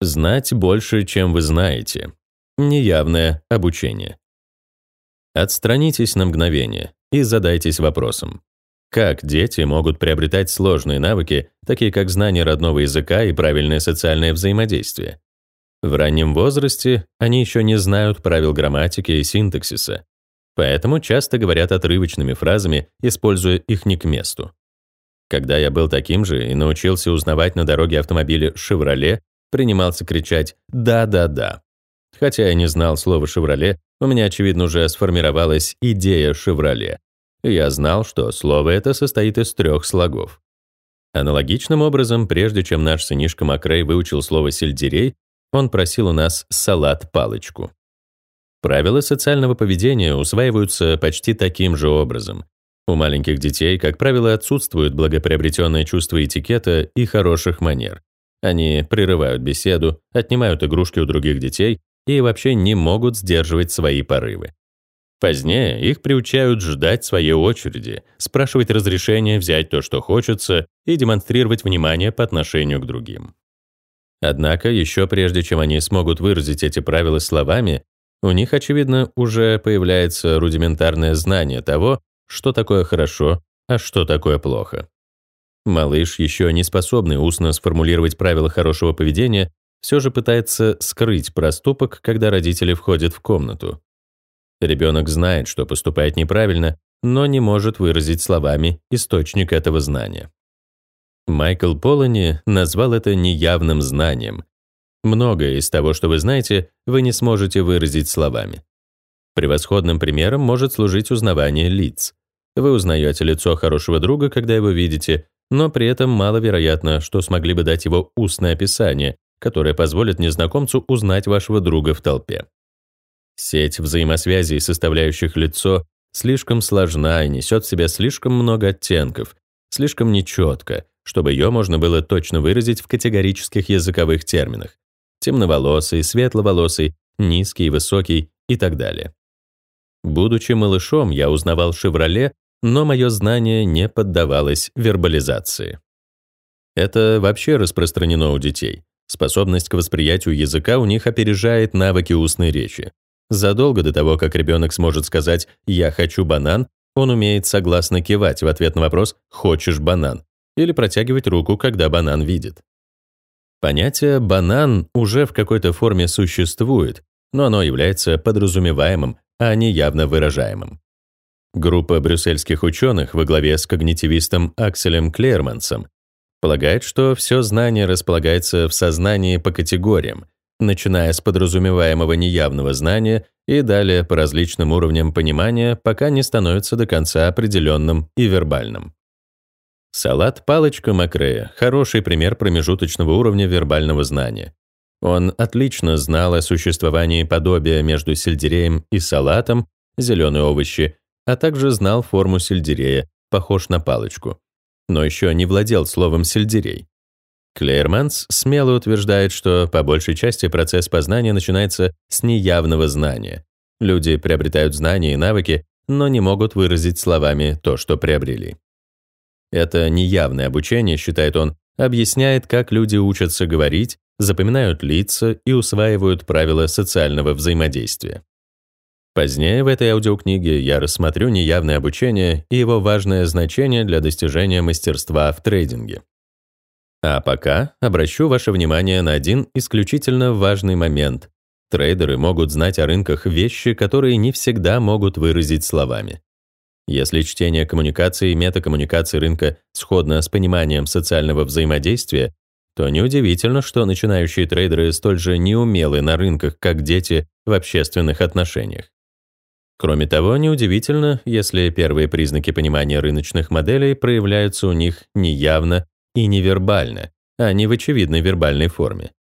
Знать больше, чем вы знаете. Неявное обучение. Отстранитесь на мгновение и задайтесь вопросом. Как дети могут приобретать сложные навыки, такие как знание родного языка и правильное социальное взаимодействие? В раннем возрасте они еще не знают правил грамматики и синтаксиса, поэтому часто говорят отрывочными фразами, используя их не к месту. Когда я был таким же и научился узнавать на дороге автомобиля «Шевроле», принимался кричать «да-да-да». Хотя я не знал слова «Шевроле», у меня, очевидно, уже сформировалась идея «Шевроле». Я знал, что слово это состоит из трех слогов. Аналогичным образом, прежде чем наш сынишка Макрей выучил слово «сельдерей», он просил у нас салат-палочку. Правила социального поведения усваиваются почти таким же образом. У маленьких детей, как правило, отсутствует благоприобретенное чувство этикета и хороших манер. Они прерывают беседу, отнимают игрушки у других детей и вообще не могут сдерживать свои порывы. Позднее их приучают ждать своей очереди, спрашивать разрешения взять то, что хочется, и демонстрировать внимание по отношению к другим. Однако, еще прежде чем они смогут выразить эти правила словами, у них, очевидно, уже появляется рудиментарное знание того, что такое хорошо, а что такое плохо. Малыш, еще не способный устно сформулировать правила хорошего поведения, все же пытается скрыть проступок, когда родители входят в комнату. Ребенок знает, что поступает неправильно, но не может выразить словами источник этого знания. Майкл Полани назвал это неявным знанием. Многое из того, что вы знаете, вы не сможете выразить словами. Превосходным примером может служить узнавание лиц. Вы узнаете лицо хорошего друга, когда его видите, но при этом маловероятно, что смогли бы дать его устное описание, которое позволит незнакомцу узнать вашего друга в толпе. Сеть взаимосвязей, составляющих лицо, слишком сложна и несет в себе слишком много оттенков, слишком нечетко, чтобы ее можно было точно выразить в категорических языковых терминах. Темноволосый, светловолосый, низкий, высокий и так далее. Будучи малышом, я узнавал «Шевроле», но мое знание не поддавалось вербализации. Это вообще распространено у детей. Способность к восприятию языка у них опережает навыки устной речи. Задолго до того, как ребенок сможет сказать «я хочу банан», он умеет согласно кивать в ответ на вопрос «хочешь банан?» или протягивать руку, когда банан видит. Понятие «банан» уже в какой-то форме существует, но оно является подразумеваемым, а не явно выражаемым. Группа брюссельских ученых во главе с когнитивистом Акселем Клермансом полагает, что все знание располагается в сознании по категориям, начиная с подразумеваемого неявного знания и далее по различным уровням понимания, пока не становится до конца определенным и вербальным. Салат «Палочка Макрея» — хороший пример промежуточного уровня вербального знания. Он отлично знал о существовании подобия между сельдереем и салатом, зеленые овощи, а также знал форму сельдерея, похож на палочку. Но еще не владел словом «сельдерей». Клейерманс смело утверждает, что по большей части процесс познания начинается с неявного знания. Люди приобретают знания и навыки, но не могут выразить словами то, что приобрели. Это неявное обучение, считает он, объясняет, как люди учатся говорить, запоминают лица и усваивают правила социального взаимодействия. Позднее в этой аудиокниге я рассмотрю неявное обучение и его важное значение для достижения мастерства в трейдинге. А пока обращу ваше внимание на один исключительно важный момент. Трейдеры могут знать о рынках вещи, которые не всегда могут выразить словами. Если чтение коммуникации и метакоммуникации рынка сходно с пониманием социального взаимодействия, то неудивительно, что начинающие трейдеры столь же неумелы на рынках, как дети в общественных отношениях. Кроме того, неудивительно, если первые признаки понимания рыночных моделей проявляются у них неявно и невербально, а не в очевидной вербальной форме.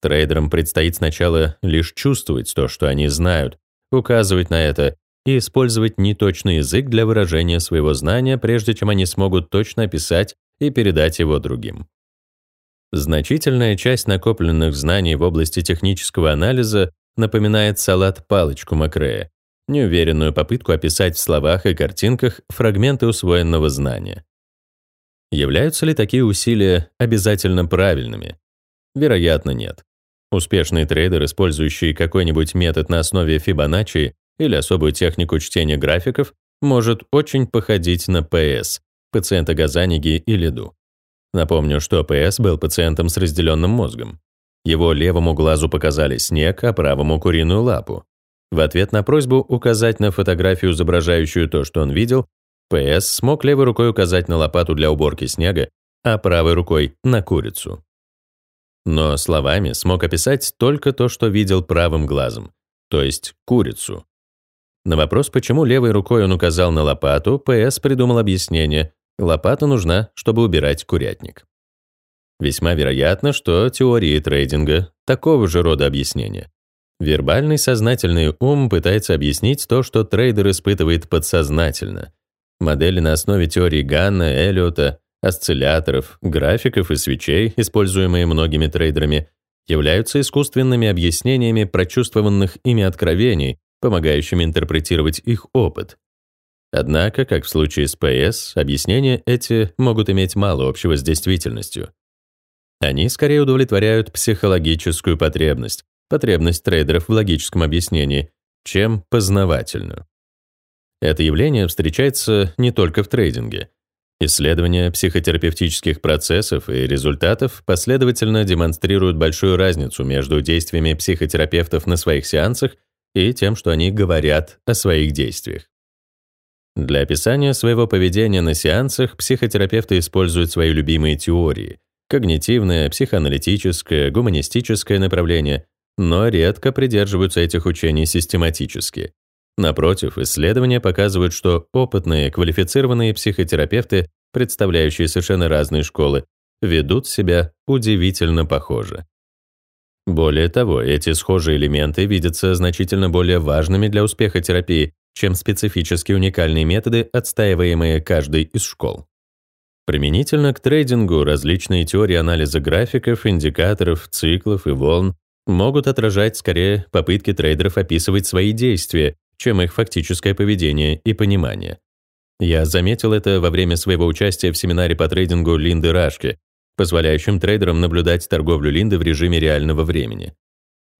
Трейдерам предстоит сначала лишь чувствовать то, что они знают, указывать на это и использовать неточный язык для выражения своего знания, прежде чем они смогут точно описать и передать его другим. Значительная часть накопленных знаний в области технического анализа напоминает салат-палочку Макрея, неуверенную попытку описать в словах и картинках фрагменты усвоенного знания. Являются ли такие усилия обязательно правильными? Вероятно, нет. Успешный трейдер, использующий какой-нибудь метод на основе Фибоначчи или особую технику чтения графиков, может очень походить на ПС, пациента Газаниги и Лиду. Напомню, что ПС был пациентом с разделенным мозгом. Его левому глазу показали снег, а правому — куриную лапу. В ответ на просьбу указать на фотографию, изображающую то, что он видел, ПС смог левой рукой указать на лопату для уборки снега, а правой рукой — на курицу. Но словами смог описать только то, что видел правым глазом, то есть курицу. На вопрос, почему левой рукой он указал на лопату, ПС придумал объяснение. Лопата нужна, чтобы убирать курятник. Весьма вероятно, что теории трейдинга такого же рода объяснения. Вербальный сознательный ум пытается объяснить то, что трейдер испытывает подсознательно. Модели на основе теории Ганна, Эллиота, осцилляторов, графиков и свечей, используемые многими трейдерами, являются искусственными объяснениями прочувствованных ими откровений, помогающими интерпретировать их опыт. Однако, как в случае с ПС, объяснения эти могут иметь мало общего с действительностью. Они скорее удовлетворяют психологическую потребность, потребность трейдеров в логическом объяснении, чем познавательную. Это явление встречается не только в трейдинге. Исследования психотерапевтических процессов и результатов последовательно демонстрируют большую разницу между действиями психотерапевтов на своих сеансах и тем, что они говорят о своих действиях. Для описания своего поведения на сеансах психотерапевты используют свои любимые теории — когнитивное, психоаналитическое, гуманистическое направление, но редко придерживаются этих учений систематически. Напротив, исследования показывают, что опытные, квалифицированные психотерапевты, представляющие совершенно разные школы, ведут себя удивительно похоже. Более того, эти схожие элементы видятся значительно более важными для успеха терапии, чем специфически уникальные методы, отстаиваемые каждой из школ. Применительно к трейдингу различные теории анализа графиков, индикаторов, циклов и волн могут отражать скорее попытки трейдеров описывать свои действия, чем их фактическое поведение и понимание. Я заметил это во время своего участия в семинаре по трейдингу Линды Рашки, позволяющим трейдерам наблюдать торговлю Линды в режиме реального времени.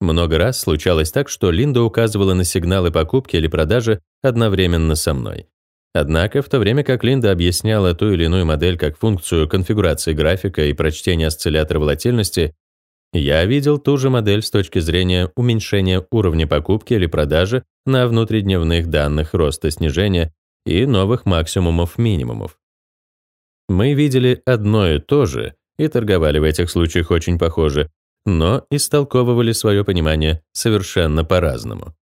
Много раз случалось так, что Линда указывала на сигналы покупки или продажи одновременно со мной. Однако, в то время как Линда объясняла ту или иную модель как функцию конфигурации графика и прочтения осциллятора волатильности, я видел ту же модель с точки зрения уменьшения уровня покупки или продажи на внутридневных данных роста-снижения и новых максимумов-минимумов. Мы видели одно и то же и торговали в этих случаях очень похоже, но истолковывали свое понимание совершенно по-разному.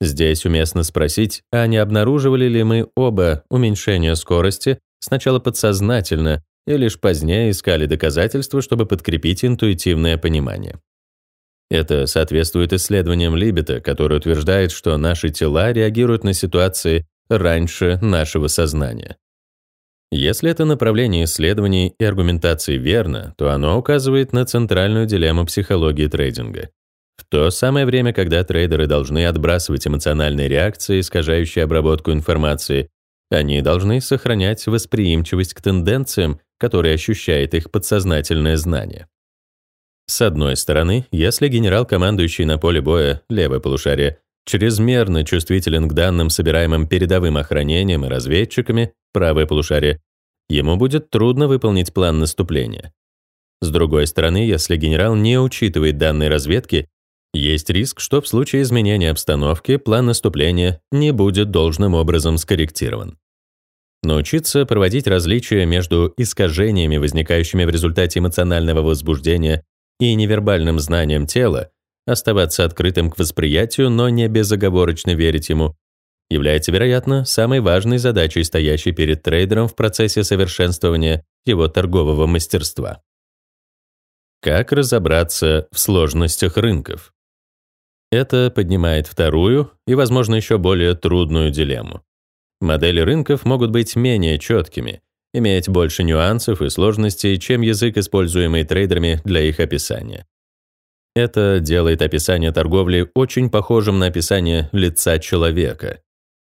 Здесь уместно спросить, а не обнаруживали ли мы оба уменьшение скорости сначала подсознательно и лишь позднее искали доказательства, чтобы подкрепить интуитивное понимание. Это соответствует исследованиям Либета, который утверждает, что наши тела реагируют на ситуации раньше нашего сознания. Если это направление исследований и аргументации верно, то оно указывает на центральную дилемму психологии трейдинга. В то самое время, когда трейдеры должны отбрасывать эмоциональные реакции, искажающие обработку информации, они должны сохранять восприимчивость к тенденциям, которые ощущает их подсознательное знание. С одной стороны, если генерал, командующий на поле боя, левое полушарие, чрезмерно чувствителен к данным, собираемым передовым охранением и разведчиками, правое полушарие, ему будет трудно выполнить план наступления. С другой стороны, если генерал не учитывает данные разведки, есть риск, что в случае изменения обстановки план наступления не будет должным образом скорректирован. Научиться проводить различия между искажениями, возникающими в результате эмоционального возбуждения, и невербальным знанием тела, оставаться открытым к восприятию, но не безоговорочно верить ему, является, вероятно, самой важной задачей, стоящей перед трейдером в процессе совершенствования его торгового мастерства. Как разобраться в сложностях рынков? Это поднимает вторую и, возможно, еще более трудную дилемму. Модели рынков могут быть менее четкими, иметь больше нюансов и сложностей, чем язык, используемый трейдерами для их описания. Это делает описание торговли очень похожим на описание лица человека.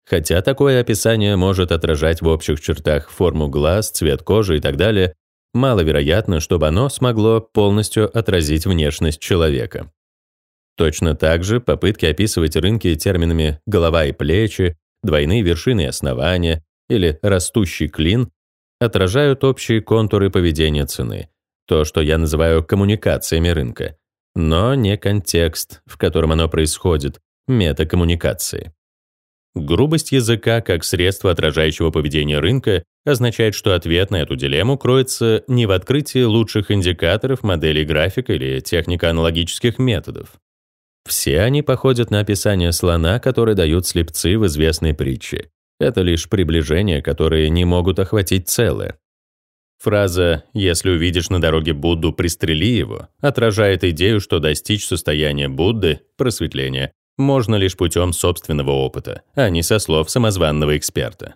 Хотя такое описание может отражать в общих чертах форму глаз, цвет кожи и так далее, маловероятно, чтобы оно смогло полностью отразить внешность человека. Точно так же попытки описывать рынки терминами «голова и плечи», «двойные вершины основания» или «растущий клин» отражают общие контуры поведения цены, то, что я называю коммуникациями рынка, но не контекст, в котором оно происходит, метакоммуникации. Грубость языка как средство отражающего поведение рынка означает, что ответ на эту дилемму кроется не в открытии лучших индикаторов, моделей графика или технико-аналогических методов. Все они походят на описание слона, который дают слепцы в известной притче. Это лишь приближения, которые не могут охватить целое. Фраза «если увидишь на дороге Будду, пристрели его» отражает идею, что достичь состояния Будды, просветления, можно лишь путем собственного опыта, а не со слов самозванного эксперта.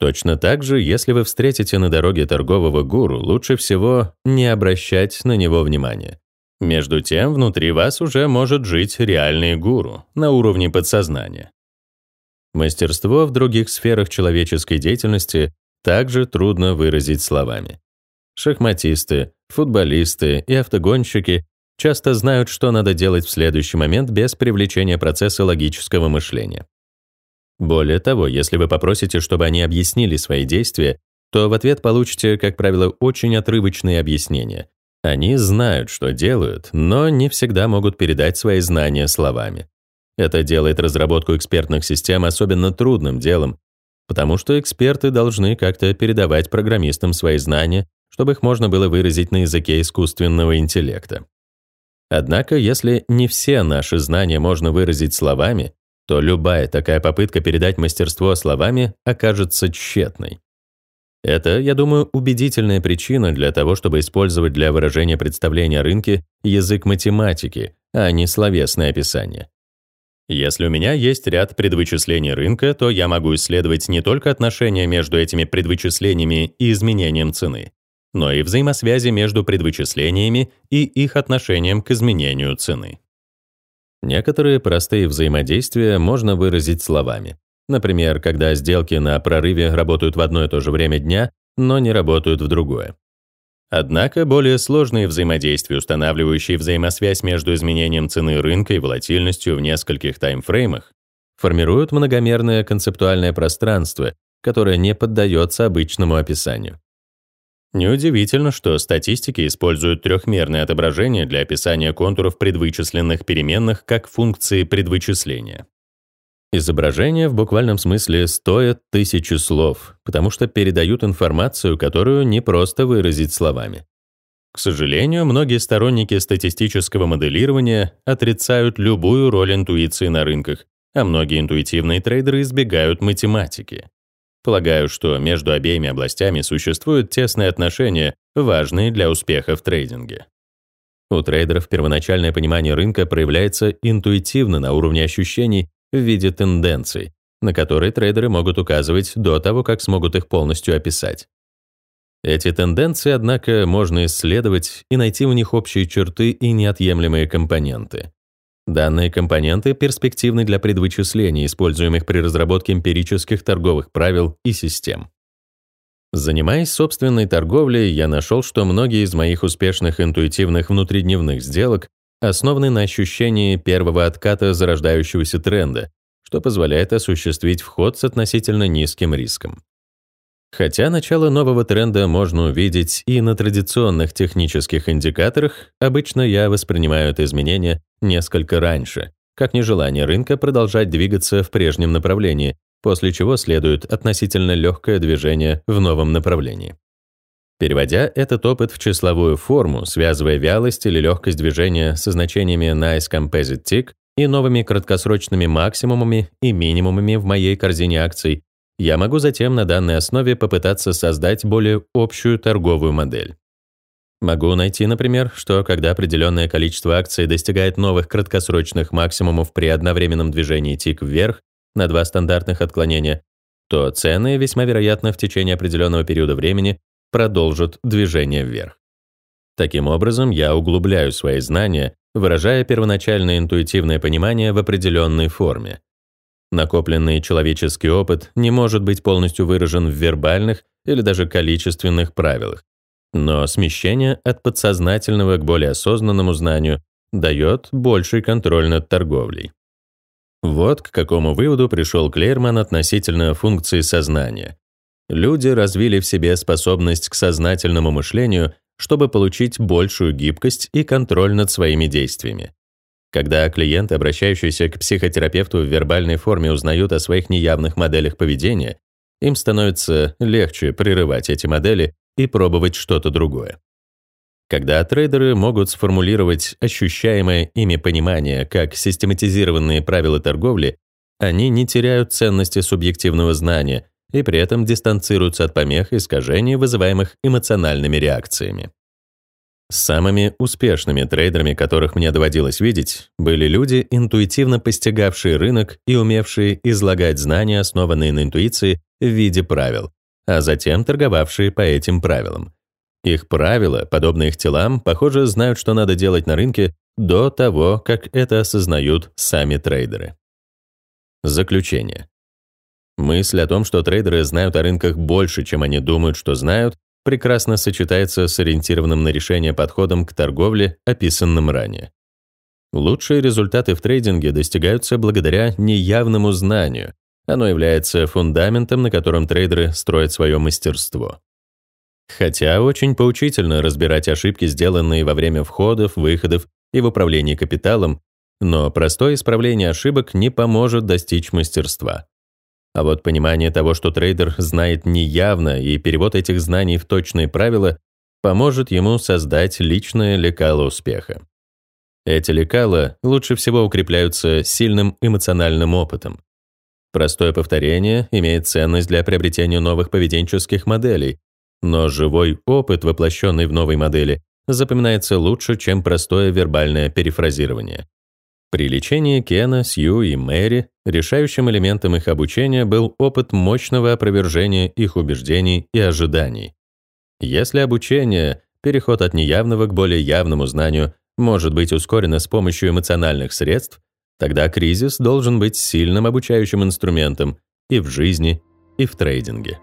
Точно так же, если вы встретите на дороге торгового гуру, лучше всего не обращать на него внимания. Между тем, внутри вас уже может жить реальный гуру на уровне подсознания. Мастерство в других сферах человеческой деятельности также трудно выразить словами. Шахматисты, футболисты и автогонщики часто знают, что надо делать в следующий момент без привлечения процесса логического мышления. Более того, если вы попросите, чтобы они объяснили свои действия, то в ответ получите, как правило, очень отрывочные объяснения. Они знают, что делают, но не всегда могут передать свои знания словами. Это делает разработку экспертных систем особенно трудным делом, потому что эксперты должны как-то передавать программистам свои знания, чтобы их можно было выразить на языке искусственного интеллекта. Однако, если не все наши знания можно выразить словами, то любая такая попытка передать мастерство словами окажется тщетной. Это, я думаю, убедительная причина для того, чтобы использовать для выражения представления о рынке язык математики, а не словесное описание. Если у меня есть ряд предвычислений рынка, то я могу исследовать не только отношения между этими предвычислениями и изменением цены, но и взаимосвязи между предвычислениями и их отношением к изменению цены. Некоторые простые взаимодействия можно выразить словами. Например, когда сделки на прорыве работают в одно и то же время дня, но не работают в другое. Однако более сложные взаимодействия, устанавливающие взаимосвязь между изменением цены рынка и волатильностью в нескольких таймфреймах, формируют многомерное концептуальное пространство, которое не поддается обычному описанию. Неудивительно, что статистики используют трехмерное отображение для описания контуров предвычисленных переменных как функции предвычисления. Изображения в буквальном смысле стоят тысячи слов, потому что передают информацию, которую не просто выразить словами. К сожалению, многие сторонники статистического моделирования отрицают любую роль интуиции на рынках, а многие интуитивные трейдеры избегают математики. Полагаю, что между обеими областями существуют тесные отношения, важные для успеха в трейдинге. У трейдеров первоначальное понимание рынка проявляется интуитивно на уровне ощущений в виде тенденций, на которые трейдеры могут указывать до того, как смогут их полностью описать. Эти тенденции, однако, можно исследовать и найти в них общие черты и неотъемлемые компоненты. Данные компоненты перспективны для предвычислений, используемых при разработке эмпирических торговых правил и систем. Занимаясь собственной торговлей, я нашел, что многие из моих успешных интуитивных внутридневных сделок основаны на ощущении первого отката зарождающегося тренда, что позволяет осуществить вход с относительно низким риском. Хотя начало нового тренда можно увидеть и на традиционных технических индикаторах, обычно я воспринимаю это изменение несколько раньше, как нежелание рынка продолжать двигаться в прежнем направлении, после чего следует относительно легкое движение в новом направлении. Переводя этот опыт в числовую форму, связывая вялость или легкость движения со значениями Nice Composite Tick и новыми краткосрочными максимумами и минимумами в моей корзине акций, я могу затем на данной основе попытаться создать более общую торговую модель. Могу найти, например, что когда определенное количество акций достигает новых краткосрочных максимумов при одновременном движении тик вверх на два стандартных отклонения, то цены, весьма вероятно, в течение определенного периода времени продолжат движение вверх. Таким образом, я углубляю свои знания, выражая первоначальное интуитивное понимание в определенной форме. Накопленный человеческий опыт не может быть полностью выражен в вербальных или даже количественных правилах. Но смещение от подсознательного к более осознанному знанию дает больший контроль над торговлей. Вот к какому выводу пришел Клейрман относительно функции сознания. Люди развили в себе способность к сознательному мышлению, чтобы получить большую гибкость и контроль над своими действиями. Когда клиенты, обращающиеся к психотерапевту в вербальной форме, узнают о своих неявных моделях поведения, им становится легче прерывать эти модели и пробовать что-то другое. Когда трейдеры могут сформулировать ощущаемое ими понимание как систематизированные правила торговли, они не теряют ценности субъективного знания и при этом дистанцируются от помех и искажений, вызываемых эмоциональными реакциями. Самыми успешными трейдерами, которых мне доводилось видеть, были люди, интуитивно постигавшие рынок и умевшие излагать знания, основанные на интуиции, в виде правил, а затем торговавшие по этим правилам. Их правила, подобно их телам, похоже, знают, что надо делать на рынке до того, как это осознают сами трейдеры. Заключение. Мысль о том, что трейдеры знают о рынках больше, чем они думают, что знают, прекрасно сочетается с ориентированным на решение подходом к торговле, описанным ранее. Лучшие результаты в трейдинге достигаются благодаря неявному знанию. Оно является фундаментом, на котором трейдеры строят свое мастерство. Хотя очень поучительно разбирать ошибки, сделанные во время входов, выходов и в управлении капиталом, но простое исправление ошибок не поможет достичь мастерства. А вот понимание того, что трейдер знает неявно, и перевод этих знаний в точные правила поможет ему создать личное лекало успеха. Эти лекала лучше всего укрепляются сильным эмоциональным опытом. Простое повторение имеет ценность для приобретения новых поведенческих моделей, но живой опыт, воплощенный в новой модели, запоминается лучше, чем простое вербальное перефразирование. При лечении Кена, Сью и Мэри решающим элементом их обучения был опыт мощного опровержения их убеждений и ожиданий. Если обучение, переход от неявного к более явному знанию, может быть ускорено с помощью эмоциональных средств, тогда кризис должен быть сильным обучающим инструментом и в жизни, и в трейдинге.